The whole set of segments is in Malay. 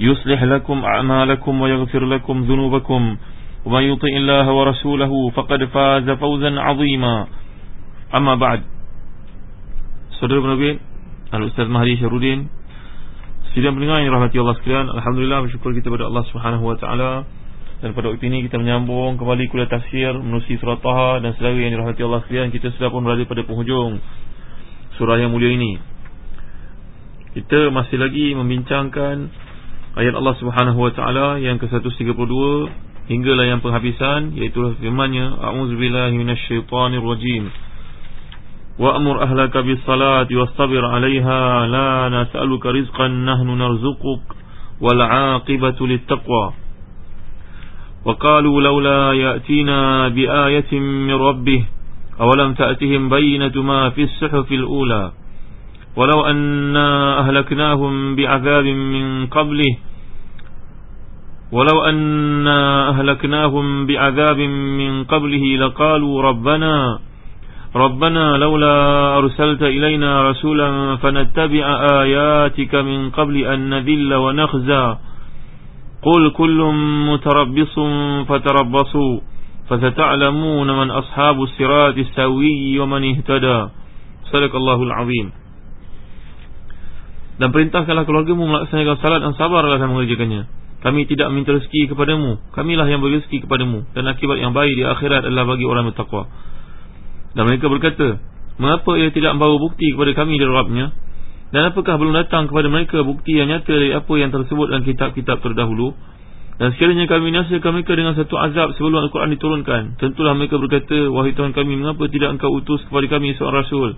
يصلح لكم أعمالكم ويغفر لكم ذنوبكم ومن يطئ الله ورسوله فقد فاز فوزا عظيما أما بعد Saudara penerbit Al-Ustaz Mahdi Syarudin Sidang pendengar yang rahmati Allah sekalian Alhamdulillah bersyukur kita kepada Allah Subhanahu Wa Taala Dan pada waktu ini kita menyambung kembali kuliah tafsir Menusi surat Taha dan saudara yang dirahmati Allah sekalian Kita sudah pun berada pada penghujung Surah yang mulia ini Kita masih lagi membincangkan Ayat Allah Subhanahu Wa Taala yang ke-132 Hinggalah yang penghabisan Iaitu firmannya A'udzubillahi minasyaitanirrajim rajim وأمر أهلك بالصلاة واصطبر عليها لا نسألك رزقا نحن نرزقك والعاقبة للتقوى وقالوا لولا يأتينا بآية من ربه أولم تأتهم بينة ما في السحف الأولى ولو أنا أهلكناهم بعذاب من قبله ولو أنا أهلكناهم بعذاب من قبله لقالوا ربنا ربنا لولا أرسلت إلينا رسولا فنتبع آياتك من قبل أن نذل ونخزى قل كل متربص فتربصوا فستعلمون من أصحاب السرات السوي ومن اهتدى صدق الله العظيم dan perintahkanlah keluargamu melaksanakan salat dan sabarlah dalam mengerjakannya. kami tidak minta rezeki kepadamu. Kamilah yang beri rezeki kepadamu. Dan akibat yang baik di akhirat adalah bagi orang bertakwa. Dan mereka berkata Mengapa ia tidak membawa bukti kepada kami dari Rabbnya Dan apakah belum datang kepada mereka bukti yang nyata dari apa yang tersebut dalam kitab-kitab terdahulu Dan sekiranya kami nasihatkan mereka dengan satu azab sebelum Al-Quran diturunkan Tentulah mereka berkata Wahai Tuhan kami mengapa tidak engkau utus kepada kami seorang Rasul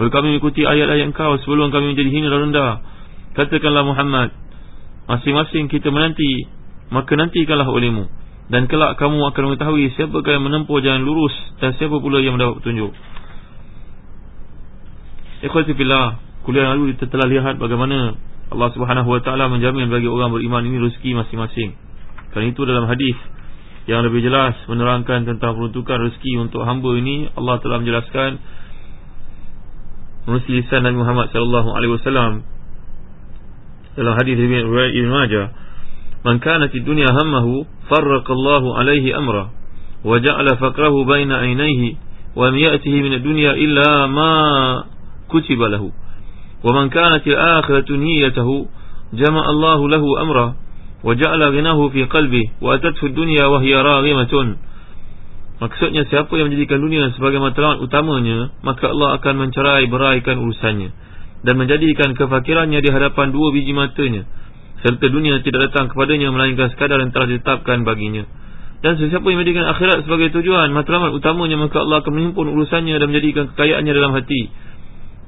Lalu kami mengikuti ayat-ayat engkau sebelum kami menjadi hina dan rendah Katakanlah Muhammad Masing-masing kita menanti Maka nantikanlah olehmu dan kelak kamu akan mengetahui siapa yang menempuh jalan lurus dan siapa pula yang mendapat petunjuk. Ikhwati fillah, kuliah lalu kita telah lihat bagaimana Allah Subhanahu wa taala menjamin bagi orang beriman ini rezeki masing-masing. Kerana itu dalam hadis yang lebih jelas menerangkan tentang peruntukan rezeki untuk hamba ini, Allah telah menjelaskan melalui lisan Nabi Muhammad sallallahu alaihi wasallam dalam hadis riwayat Ibn Majah Man kana fi dunya hammahu farraqa alaihi amra wa ja'ala faqrahu baina aynayhi wa lam ya'tihi min ad-dunya illa ma kutiba lahu. Wa man kanat al-akhiratu niyyatuhu jama'a Allahu lahu amra wa ja'ala ghinahu fi qalbi wa atathu ad-dunya wa hiya raghimatun. Maksudnya siapa yang menjadikan dunia sebagai matlamat utamanya Maka Allah akan mencerai beraikan urusannya Dan menjadikan kefakirannya di hadapan dua biji matanya serta dunia tidak datang kepadanya melainkan sekadar yang telah ditetapkan baginya. Dan sesiapa yang menjadikan akhirat sebagai tujuan matlamat utamanya maka Allah akan menghimpun urusannya dan menjadikan kekayaannya dalam hati.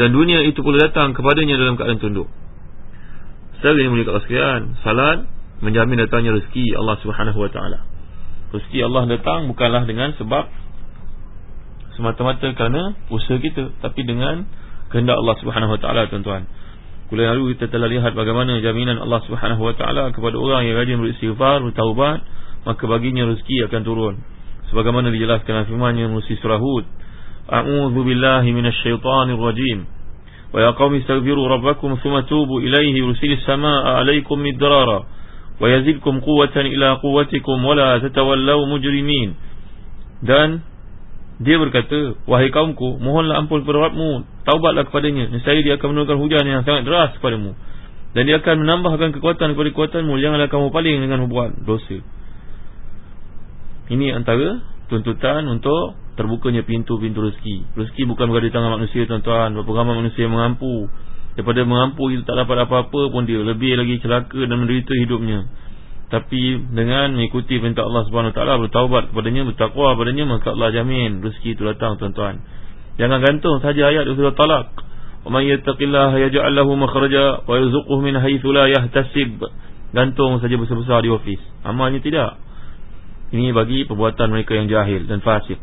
Dan dunia itu pula datang kepadanya dalam keadaan tunduk. Saya ini mulia sekalian, salat menjamin datangnya rezeki Allah Subhanahu wa taala. Rezeki Allah datang bukanlah dengan sebab semata-mata kerana usaha kita, tapi dengan kehendak Allah Subhanahu wa taala tuan-tuan. Kuliah lalu kita telah lihat bagaimana jaminan Allah Subhanahu Wa Taala kepada orang yang rajin beristighfar, bertaubat, maka baginya rezeki akan turun. Sebagaimana dijelaskan firman-Nya melalui surah Hud, A'udzu billahi minasyaitonir rajim. Wa ya qaumi astaghfiru rabbakum thumma tubu ilayhi yursilis samaa'a 'alaykum midrara wa yazidkum quwwatan ila quwwatikum wa la tatawallaw mujrimin. Dan dia berkata, wahai kaumku, mohonlah ampun kepada Rabbmu, taubatlah kepadanya. Nescaya dia akan menurunkan hujan yang sangat deras kepadamu. Dan dia akan menambahkan kekuatan kepada kekuatanmu. Janganlah kamu paling dengan membuat dosa. Ini antara tuntutan untuk terbukanya pintu-pintu rezeki. Rezeki bukan berada di tangan manusia tuan-tuan. Berapa ramai manusia mengampu. Daripada mengampu itu tak dapat apa-apa pun dia lebih lagi celaka dan menderita hidupnya. Tapi dengan mengikuti perintah Allah Subhanahu Wa Taala bertaubat kepadanya, bertakwa kepadanya, maka Allah jamin rezeki itu datang tuan-tuan. Jangan gantung saja ayat surah Talak. May yattaqillaha yaj'al lahu makhraja wa yarzuquhu min haythu la yahtasib. Gantung saja besar-besar di ofis. Amalnya tidak. Ini bagi perbuatan mereka yang jahil dan fasik.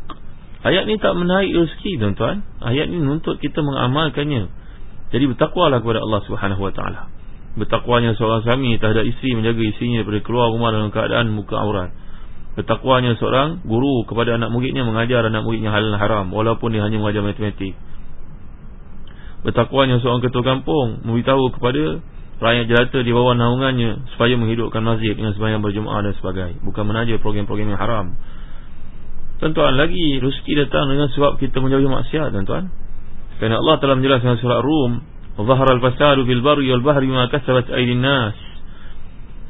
Ayat ni tak menaik rezeki tuan-tuan. Ayat ni menuntut kita mengamalkannya. Jadi bertakwalah kepada Allah Subhanahu Wa Taala. Bertakwanya seorang suami terhadap isteri menjaga isterinya daripada keluar rumah dalam keadaan muka aurat. Bertakwanya seorang guru kepada anak muridnya mengajar anak muridnya hal haram walaupun dia hanya mengajar matematik. Bertakwanya seorang ketua kampung memberitahu kepada rakyat jelata di bawah naungannya supaya menghidupkan masjid dengan sembahyang berjemaah dan sebagainya. Bukan menaja program-program yang haram. Tuan-tuan lagi rezeki datang dengan sebab kita menjauhi maksiat tuan-tuan. Kerana Allah telah menjelaskan surah Rum, "Zahara al-fasadu fil barri wal bahri bima kasabat aydin nas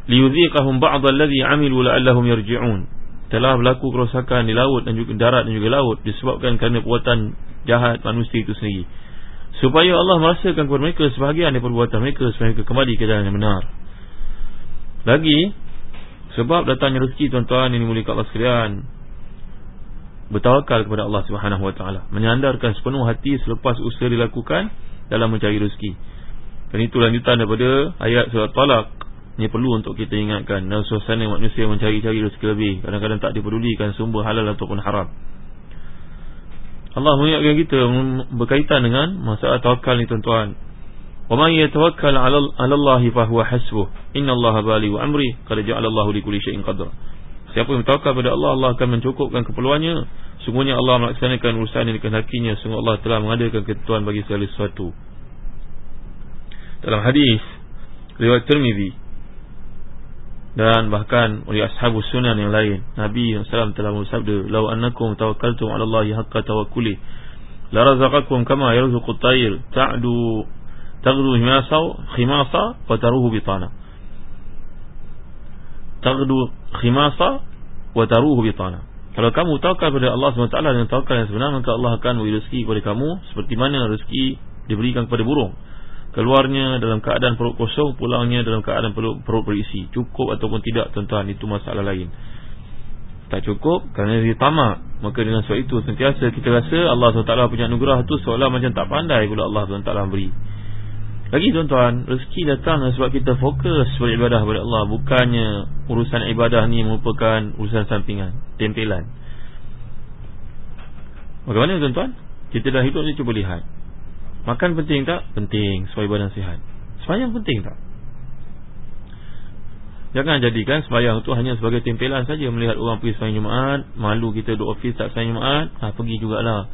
liyudhiqahum ba'd alladhi 'amilu la'allahum yarji'un." Telah berlaku kerosakan di laut dan juga darat dan juga laut disebabkan kerana perbuatan jahat manusia itu sendiri. Supaya Allah merasakan kepada mereka sebahagian daripada perbuatan mereka supaya mereka kembali ke jalan yang benar. Lagi sebab datangnya rezeki tuan-tuan ini mulia Allah sekalian bertawakal kepada Allah Subhanahu Wa Taala, menyandarkan sepenuh hati selepas usaha dilakukan dalam mencari rezeki. Dan itu lanjutan daripada ayat surat Talak. Ini perlu untuk kita ingatkan dalam suasana manusia mencari-cari rezeki lebih, kadang-kadang tak dipedulikan sumber halal ataupun haram. Allah mengingatkan kita berkaitan dengan masalah tawakal ni tuan-tuan. Wa yatawakkal 'ala Allah fa huwa hasbuh. Inna Allah balighu amri, ja'ala Allah li kulli shay'in qadra. Siapa yang bertawakal pada Allah Allah akan mencukupkan keperluannya Sungguhnya Allah melaksanakan urusan yang dikehendakinya Sungguh Allah telah mengadakan ketentuan bagi segala sesuatu. Dalam hadis Riwayat Tirmidhi Dan bahkan oleh ashabu sunan yang lain Nabi SAW telah bersabda Lau annakum tawakkaltum ala Allahi haqqa tawakkuli La razaqakum kama yarzuqut tayr Ta'du Tagdu khimasa Wa taruhu bitana. Tagdu khimasa wa taruhu bitana. Kalau kamu tawakal kepada Allah SWT dengan tawakal yang sebenar maka Allah akan beri rezeki kepada kamu seperti mana rezeki diberikan kepada burung. Keluarnya dalam keadaan perut kosong, pulangnya dalam keadaan perut, perut berisi. Cukup ataupun tidak tuan-tuan itu masalah lain. Tak cukup kerana dia tamak. Maka dengan sebab itu sentiasa kita rasa Allah SWT punya anugerah itu seolah macam tak pandai pula Allah SWT beri. Lagi tuan-tuan, rezeki datang sebab kita fokus beribadah kepada Allah Bukannya urusan ibadah ni merupakan urusan sampingan, tempelan Bagaimana tuan-tuan? Kita dah hidup ni cuba lihat Makan penting tak? Penting, supaya badan sihat Semayang penting tak? Jangan jadikan semayang tu hanya sebagai tempelan saja Melihat orang pergi semayang Jumaat Malu kita duduk ofis tak semayang Jumaat ha, Pergi jugalah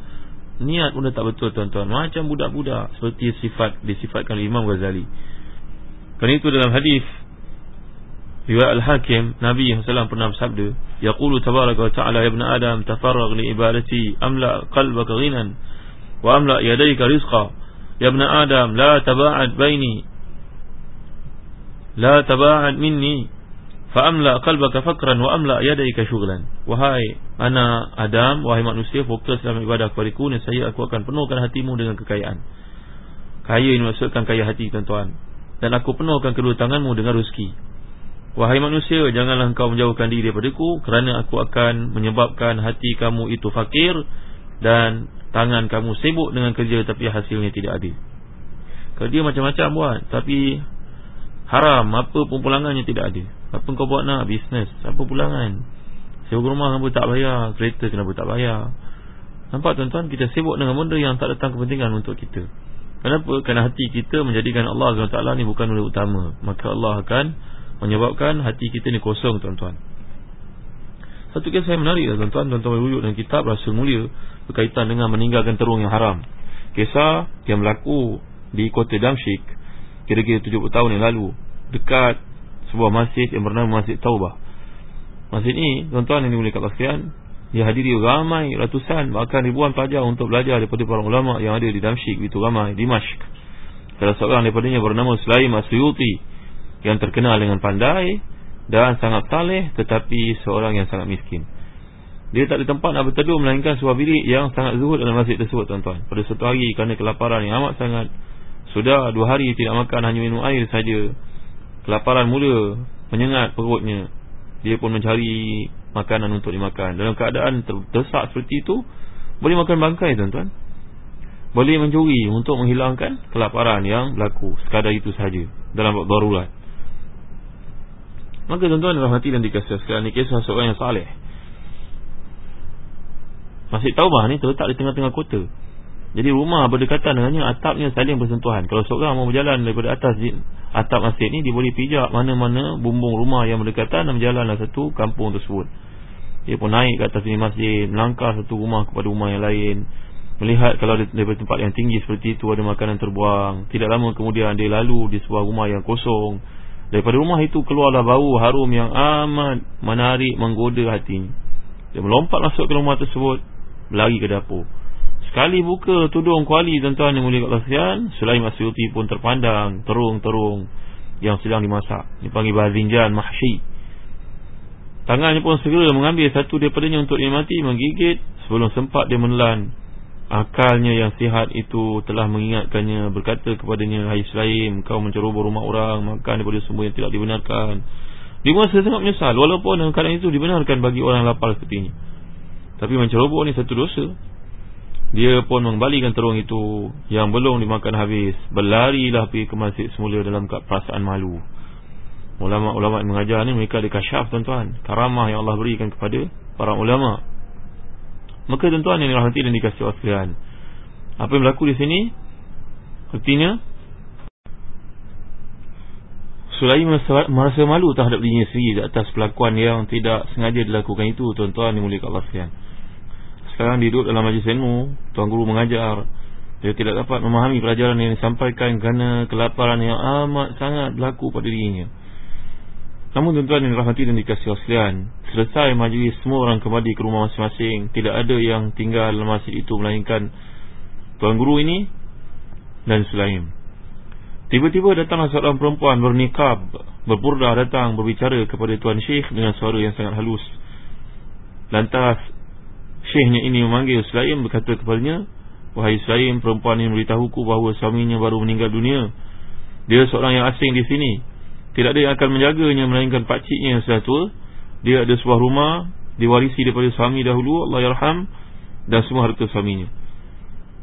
Niat pun dah tak betul tuan-tuan. Macam budak-budak. Seperti sifat disifatkan oleh Imam Ghazali. Kerana itu dalam hadis Riwayat Al-Hakim Nabi SAW pernah bersabda Yaqulu tabaraka wa ta'ala Ya ibn Adam Tafarraq li ibadati Amla qalbaka ghinan Wa amla yadayka rizqa. Ya ibn Adam La taba'ad baini La taba'ad minni Fa'amla qalbaka fakran wa amla yadaika syughlan. Wahai anak Adam, wahai manusia, fokus dalam ibadah kepadaku dan saya aku akan penuhkan hatimu dengan kekayaan. Kaya ini maksudkan kaya hati tuan-tuan. Dan aku penuhkan kedua tanganmu dengan rezeki. Wahai manusia, janganlah engkau menjauhkan diri daripadaku kerana aku akan menyebabkan hati kamu itu fakir dan tangan kamu sibuk dengan kerja tapi hasilnya tidak ada. Kerja macam-macam buat tapi haram apa pun pulangannya tidak ada. Apa kau buat nak bisnes? Apa pulangan? Sewa rumah kenapa tak bayar? Kereta kenapa tak bayar? Nampak tuan-tuan kita sibuk dengan benda yang tak datang kepentingan untuk kita. Kenapa? Kerana hati kita menjadikan Allah SWT ni bukan benda utama. Maka Allah akan menyebabkan hati kita ni kosong tuan-tuan. Satu kisah yang menarik tuan-tuan. Tuan-tuan berwujud dalam kitab Rasul Mulia berkaitan dengan meninggalkan terung yang haram. Kisah yang berlaku di kota Damsyik kira-kira 70 tahun yang lalu. Dekat sebuah masjid yang bernama Masjid Taubah. Masjid ini, tuan-tuan yang dimulai kat sekalian, dihadiri ramai ratusan bahkan ribuan pelajar untuk belajar daripada para ulama yang ada di Damsyik itu ramai di Mashq. Salah seorang daripadanya bernama Sulaim Asyuti yang terkenal dengan pandai dan sangat taleh tetapi seorang yang sangat miskin. Dia tak ada tempat nak berteduh Melainkan sebuah bilik yang sangat zuhud dalam masjid tersebut tuan-tuan Pada suatu hari kerana kelaparan yang amat sangat Sudah dua hari tidak makan Hanya minum air saja Kelaparan mula menyengat perutnya Dia pun mencari makanan untuk dimakan. Dalam keadaan terdesak seperti itu Boleh makan bangkai tuan-tuan. Boleh mencuri untuk menghilangkan kelaparan yang berlaku Sekadar itu sahaja Dalam darurat. Maka tuan-tuan dalam hati dan dikasih Sekarang ini kisah seorang yang saleh. Masjid Taubah ni terletak di tengah-tengah kota Jadi rumah berdekatan dengannya Atapnya saling bersentuhan. Kalau seorang mau berjalan daripada atas atap masjid ni Dia boleh pijak mana-mana bumbung rumah yang berdekatan Dan berjalanlah satu kampung tersebut. Dia pun naik ke atas ini masjid Melangkah satu rumah kepada rumah yang lain. Melihat kalau daripada tempat yang tinggi seperti itu Ada makanan terbuang. Tidak lama kemudian dia lalu di sebuah rumah yang kosong. Daripada rumah itu keluarlah bau harum yang amat menarik menggoda hatinya. Dia melompat masuk ke rumah tersebut Berlari ke dapur Sekali buka tudung kuali tuan-tuan yang mulia kat kasihan Sulaim Asyuti pun terpandang Terung-terung Yang sedang dimasak. Dipanggil Bazinjan Mahshi. Tangannya pun segera mengambil satu daripadanya untuk dimati Menggigit. Sebelum sempat dia menelan Akalnya yang sihat itu telah mengingatkannya Berkata kepadanya Hai Sulaim Kau mencerobor rumah orang Makan daripada semua yang tidak dibenarkan. Dia merasa sangat menyesal Walaupun dalam keadaan itu dibenarkan bagi orang lapar seperti ini tapi mencerobok ni satu dosa Dia pun mengembalikan terung itu. Yang belum dimakan habis Berlarilah pergi ke masjid semula dalam perasaan malu. Ulama-ulama yang mengajar ni mereka ada kasyaf tuan-tuan. Karamah yang Allah berikan kepada para ulama. Maka tuan-tuan yang dirahmati dan dikasih wasilian Apa yang berlaku di sini? Artinya Sulaim merasa malu terhadap dirinya sendiri Di atas pelakuan yang tidak sengaja dilakukan itu Tuan-tuan dimulikkan Allah sekalian sekarang duduk dalam majlis ilmu Tuan Guru mengajar. Dia tidak dapat memahami pelajaran yang disampaikan Kerana kelaparan yang amat sangat berlaku pada dirinya. Namun tuan-tuan yang rahmati dan dikasih waslian Selesai majlis semua orang kembali ke rumah masing-masing. Tidak ada yang tinggal dalam masjid itu Melainkan Tuan Guru ini Dan Sulaim Tiba-tiba datanglah seorang perempuan bernikab Berpurdah datang berbicara kepada Tuan Syekh Dengan suara yang sangat halus. Lantas Syekhnya ini memanggil Sulaim berkata kepadanya Wahai Sulaim perempuan ini memberitahuku bahawa suaminya baru meninggal dunia. Dia seorang yang asing di sini. Tidak ada yang akan menjaganya melainkan pakciknya yang sudah tua. Dia ada sebuah rumah Diwarisi daripada suami dahulu Allah Yarham Dan semua harta suaminya.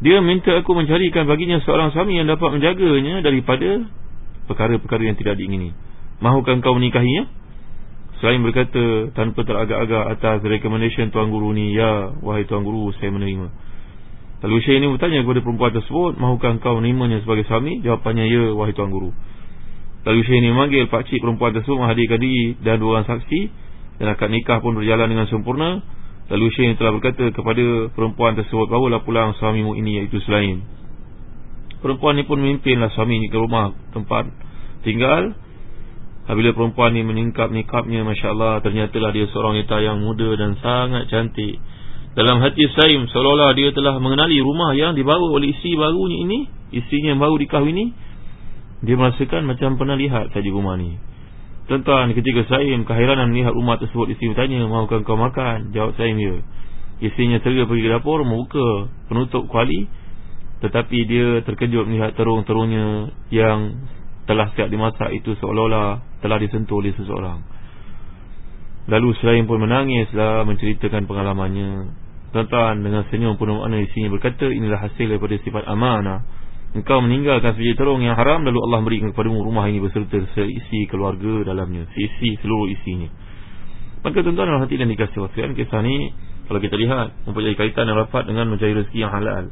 Dia minta aku mencarikan baginya seorang suami yang dapat menjaganya Daripada perkara-perkara yang tidak diingini. Mahukan kau menikahinya? Selain berkata tanpa teragak-agak atas recommendation Tuan Guru ni Ya, wahai Tuan Guru, saya menerima. Lalu Syekh ini bertanya kepada perempuan tersebut Mahukah kau menerimanya sebagai suami? Jawapannya ya, wahai Tuan Guru. Lalu Syekh ini memanggil pakcik perempuan tersebut Menghadirkan diri dan dua orang saksi Dan akad nikah pun berjalan dengan sempurna. Lalu Syekh ini telah berkata kepada perempuan tersebut Bawalah pulang suamimu ini iaitu Selaim Perempuan ini pun memimpinlah suami ini ke rumah tempat tinggal Apabila perempuan ni meningkap nikapnya Masya Allah Ternyatalah dia seorang wanita yang muda dan sangat cantik. Dalam hati Saim Seolah-olah dia telah mengenali rumah yang dibawa oleh isteri barunya ini Isterinya yang baru dikahwini Dia merasakan macam pernah lihat saja rumah ni. Tuan-tuan ketika Saim keheranan melihat rumah tersebut Isteri bertanya mahukan kau makan? Jawab Saim ya Isterinya segera pergi ke dapur Membuka penutup kuali. Tetapi dia terkejut melihat terung-terungnya Yang telah siap dimasak itu seolah-olah telah disentuh oleh seseorang. Lalu selain pun menangislah menceritakan pengalamannya. Tuan-tuan dengan senyum penuh makna isinya berkata inilah hasil daripada sifat amanah. Engkau meninggalkan sebiji terung yang haram lalu Allah berikan kepadamu rumah ini beserta seisi keluarga dalamnya. Seisi seluruh isinya. Maka tuan-tuan dalam hati dan dikasih wasiat kisah ni kalau kita lihat mempunyai kaitan yang rapat dengan mencari rezeki yang halal.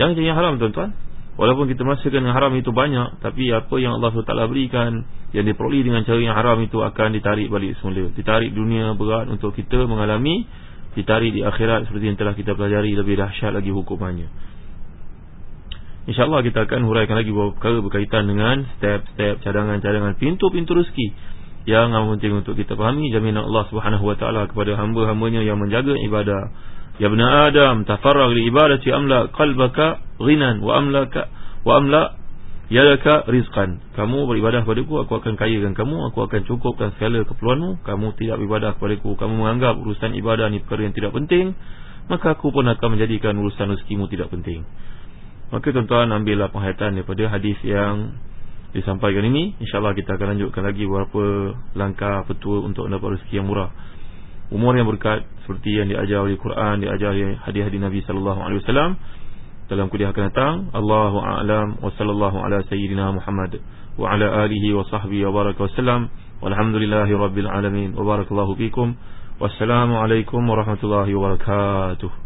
Jangan cari yang haram tuan-tuan. Walaupun kita merasakan yang haram itu banyak Tapi apa yang Allah SWT berikan Yang diperoleh dengan cara yang haram itu Akan ditarik balik semula. Ditarik dunia berat untuk kita mengalami Ditarik di akhirat seperti yang telah kita pelajari Lebih dahsyat lagi hukumannya. InsyaAllah kita akan huraikan lagi Beberapa perkara berkaitan dengan Step-step cadangan-cadangan Pintu-pintu rezeki Yang amat penting untuk kita fahami Jaminan Allah SWT kepada hamba-hambanya Yang menjaga ibadah Ya bena Adam tafarrag li ibadati amla qalbaka ghinan wa amlaka wa amla Ya laka rizqan. Kamu beribadah kepada aku akan kayakan kamu Aku akan cukupkan segala keperluanmu. Kamu tidak beribadah kepada aku Kamu menganggap urusan ibadah ni perkara yang tidak penting Maka aku pun akan menjadikan urusan rezekimu tidak penting. Maka tuan-tuan ambillah penghayatan daripada hadis yang disampaikan ini. InsyaAllah kita akan lanjutkan lagi beberapa langkah petua untuk mendapat rezeki yang murah Umur yang berkat seperti yang diajar oleh Quran Diajar oleh hadis-hadis Nabi SAW Dalam kuliah akan datang Allahu a'lam wa sallallahu ala sayyidina Muhammad Wa ala alihi wa sahbihi wa baraka wa sallam. Walhamdulillahi rabbil alamin Wa barakallahu fikum. Wassalamualaikum warahmatullahi wabarakatuh